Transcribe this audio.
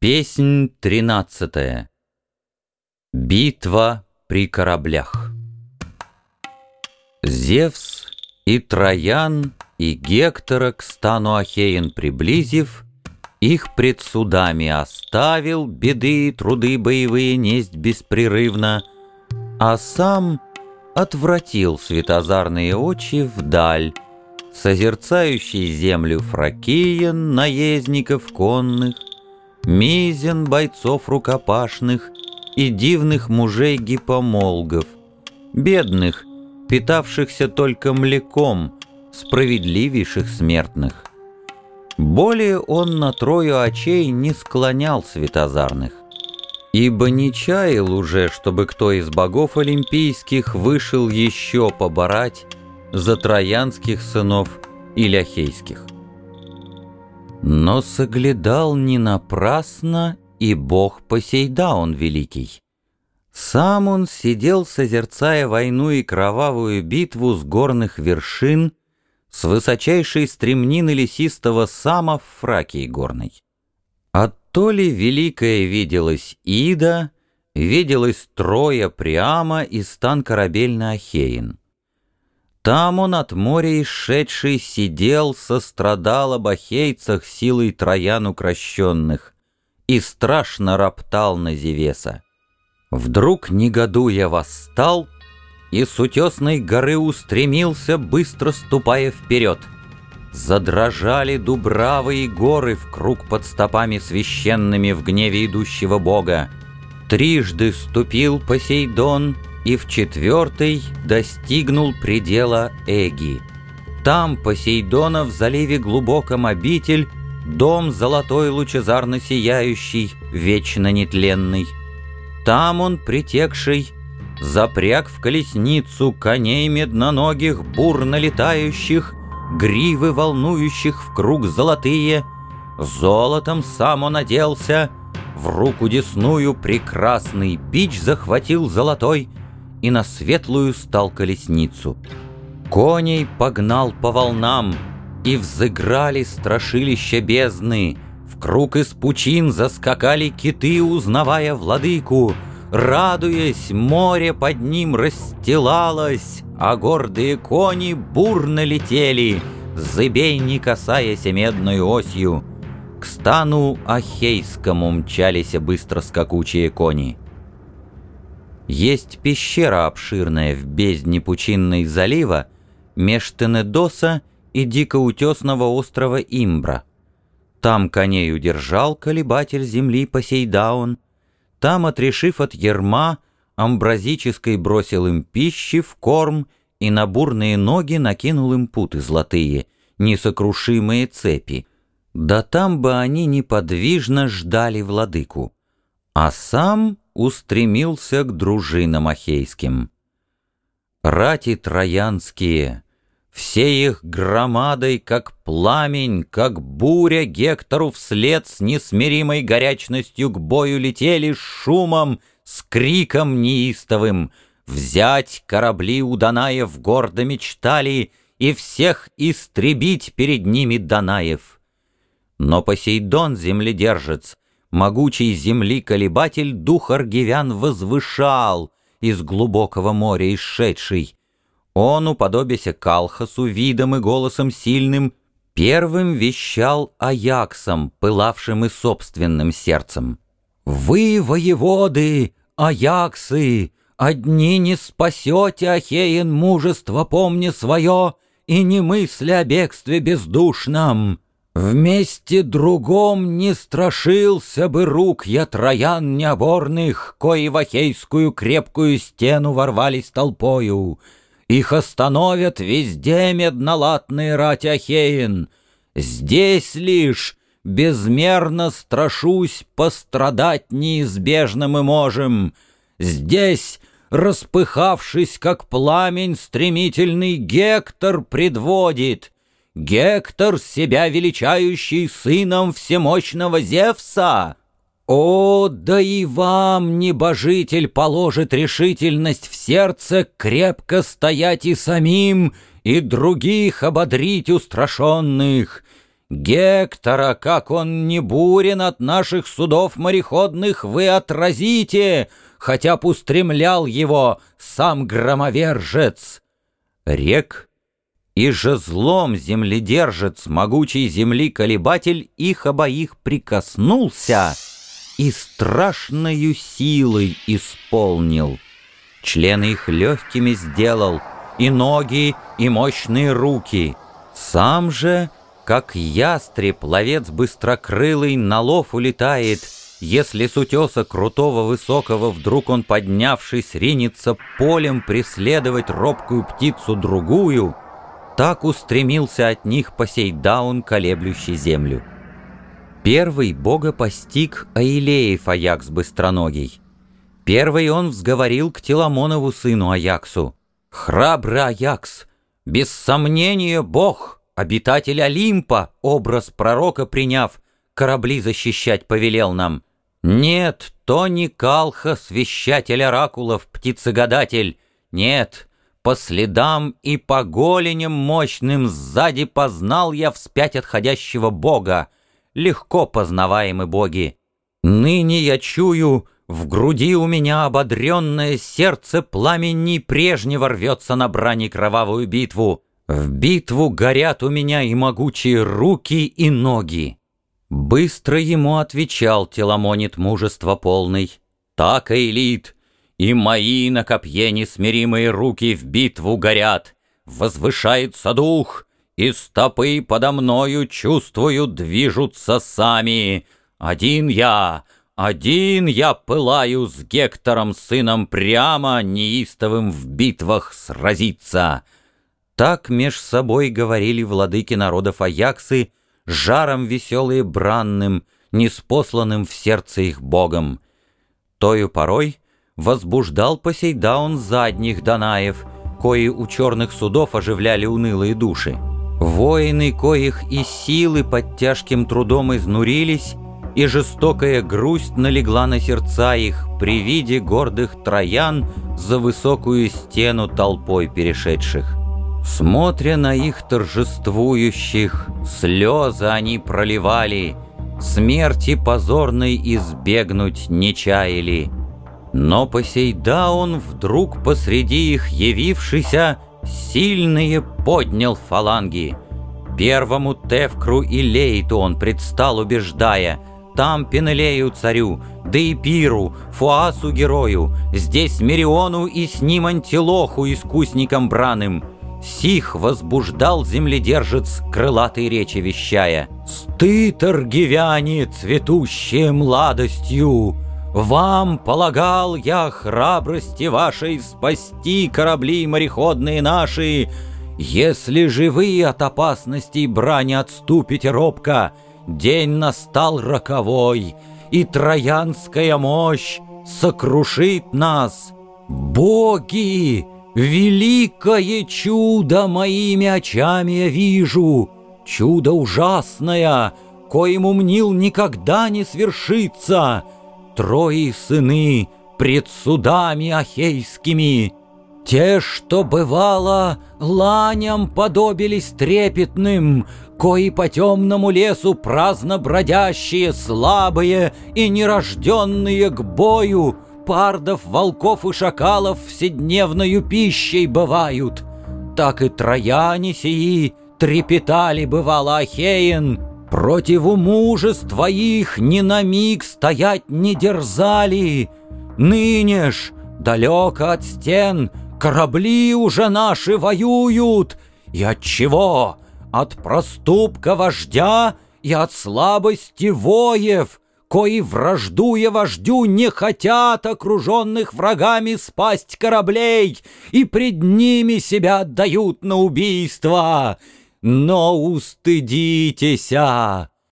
Песнь тринадцатая. Битва при кораблях. Зевс и Троян и Гектора к стану Ахеин приблизив, их пред судами оставил, беды и труды боевые несть беспрерывно, а сам отвратил светозарные очи вдаль, созерцающий землю Фракиен, наездников конных, Мизен бойцов рукопашных и дивных мужей гипомолгов, бедных, питавшихся только млеком, справедливейших смертных. Более он на трою очей не склонял светозарных, ибо не чаял уже, чтобы кто из богов олимпийских вышел еще поборать за троянских сынов или ахейских. Но соглядал не напрасно и бог Посейдаун великий. Сам он сидел, созерцая войну и кровавую битву с горных вершин, с высочайшей стремнины лесистого сама в Фракии горной. А то ли великая виделась Ида, виделась Троя Приама и стан корабельный Ахеин. Там он от моря исшедший сидел, сострадал об ахейцах силой троян укращенных и страшно роптал на Зевеса. Вдруг, негодуя, восстал и с утесной горы устремился, быстро ступая вперед. Задрожали дубравы и горы в круг под стопами священными в гневе идущего бога. Трижды ступил Посейдон — и в четвертый достигнул предела Эги. Там Посейдона в заливе глубоком обитель, дом золотой лучезарно сияющий, вечно нетленный. Там он, притекший, запряг в колесницу коней медноногих, бурно летающих, гривы волнующих в круг золотые, золотом сам он оделся, в руку десную прекрасный бич захватил золотой, и на светлую стал колесницу. Коней погнал по волнам, и взыграли страшилища бездны. В круг из пучин заскакали киты, узнавая владыку. Радуясь, море под ним расстилалось, а гордые кони бурно летели, зыбей не касаясь медной осью. К стану Ахейскому мчались быстро скакучие кони. Есть пещера обширная в бездне пучинной залива меж Тенедоса и дикоутесного острова Имбра. Там коней удержал колебатель земли Посейдаун, там, отрешив от ерма, амбразической бросил им пищи в корм и на бурные ноги накинул им путы золотые, несокрушимые цепи. Да там бы они неподвижно ждали владыку. А сам устремился к дружинам ахейским. Рати троянские, все их громадой, как пламень, как буря, Гектору вслед с несмиримой горячностью к бою летели с шумом, с криком неистовым. Взять корабли у Данаев гордо мечтали и всех истребить перед ними Данаев. Но Посейдон, земледержец, Могучий земли колебатель дух аргивян возвышал Из глубокого моря исшедший. Он, уподобяся Калхасу видом и голосом сильным, Первым вещал Аяксом, пылавшим и собственным сердцем. «Вы, воеводы, Аяксы, одни не спасете Ахеин мужество, помни свое, И не мысли о бегстве бездушном!» Вместе другом не страшился бы рук я троян необорных, Кои в Ахейскую крепкую стену ворвались толпою. Их остановят везде меднолатные рать Ахеин. Здесь лишь безмерно страшусь, пострадать неизбежно мы можем. Здесь, распыхавшись, как пламень, стремительный Гектор предводит — Гектор, себя величающий сыном всемощного Зевса? О, да и вам, небожитель, положит решительность в сердце крепко стоять и самим, и других ободрить устрашенных. Гектора, как он не бурен от наших судов мореходных, вы отразите, хотя б устремлял его сам громовержец. Рек и же злом земледержец, могучий земли-колебатель, их обоих прикоснулся и страшною силой исполнил. Члены их легкими сделал, и ноги, и мощные руки. Сам же как ястреб, ловец быстрокрылый, на лов улетает, Если с утеса крутого высокого Вдруг он, поднявшись, ринется полем Преследовать робкую птицу другую, Так устремился от них Посейдаун, колеблющий землю. Первый бога постиг Аилеев Аякс быстроногий. Первый он взговорил к Теламонову сыну Аяксу. «Храбрый Аякс, без сомнения бог!» Обитатель Олимпа, образ пророка приняв, корабли защищать повелел нам. Нет, то не Калха, вещатель оракулов, птицегадатель. Нет, по следам и по голеням мощным сзади познал я вспять отходящего бога. Легко познаваемы боги. Ныне я чую, в груди у меня ободренное сердце пламени прежнего рвется на брани кровавую битву. В битву горят у меня и могучие руки, и ноги. Быстро ему отвечал Теламонит мужество полный. Так, Эйлит, и мои на копье несмиримые руки в битву горят. Возвышается дух, и стопы подо мною, чувствую, движутся сами. Один я, один я пылаю с Гектором, сыном прямо, неистовым в битвах сразиться. Так меж собой говорили владыки народов Аяксы, жаром веселые бранным, неспосланным в сердце их богом. Тою порой возбуждал Посейдаун задних Данаев, кои у черных судов оживляли унылые души. Воины, коих и силы под тяжким трудом изнурились, и жестокая грусть налегла на сердца их при виде гордых троян за высокую стену толпой перешедших. Смотря на их торжествующих, слезы они проливали, Смерти позорной избегнуть не чаяли. Но Посейдаун вдруг посреди их явившийся Сильные поднял фаланги. Первому Тевкру и Лейту он предстал, убеждая, Там Пенелею царю, да и Пиру, Фуасу герою, Здесь Мериону и с ним Антилоху искусником браным — Сих возбуждал земледержец, крылатой речи вещая. «Стыд, аргивяне, цветущие младостью! Вам полагал я храбрости вашей спасти корабли мореходные наши, если же вы от опасностей брани отступите робко, день настал роковой, и троянская мощь сокрушит нас. Боги!» Великое чудо моими очами я вижу, Чудо ужасное, коему мнил никогда не свершится. Трое сыны пред судами ахейскими, Те, что бывало, ланям подобились трепетным, Кои по темному лесу праздно бродящие, слабые и нерожденные к бою — леопардов, волков и шакалов вседневною пищей бывают. Так и трояне сии трепетали, бывало, Ахеен, противу мужества их ни на миг стоять не дерзали. Ныне ж, далеко от стен, корабли уже наши воюют. И от чего? От проступка вождя и от слабости воев — кои, враждуя вождю, не хотят окруженных врагами спасть кораблей и пред ними себя отдают на убийство. Но устыдитеся,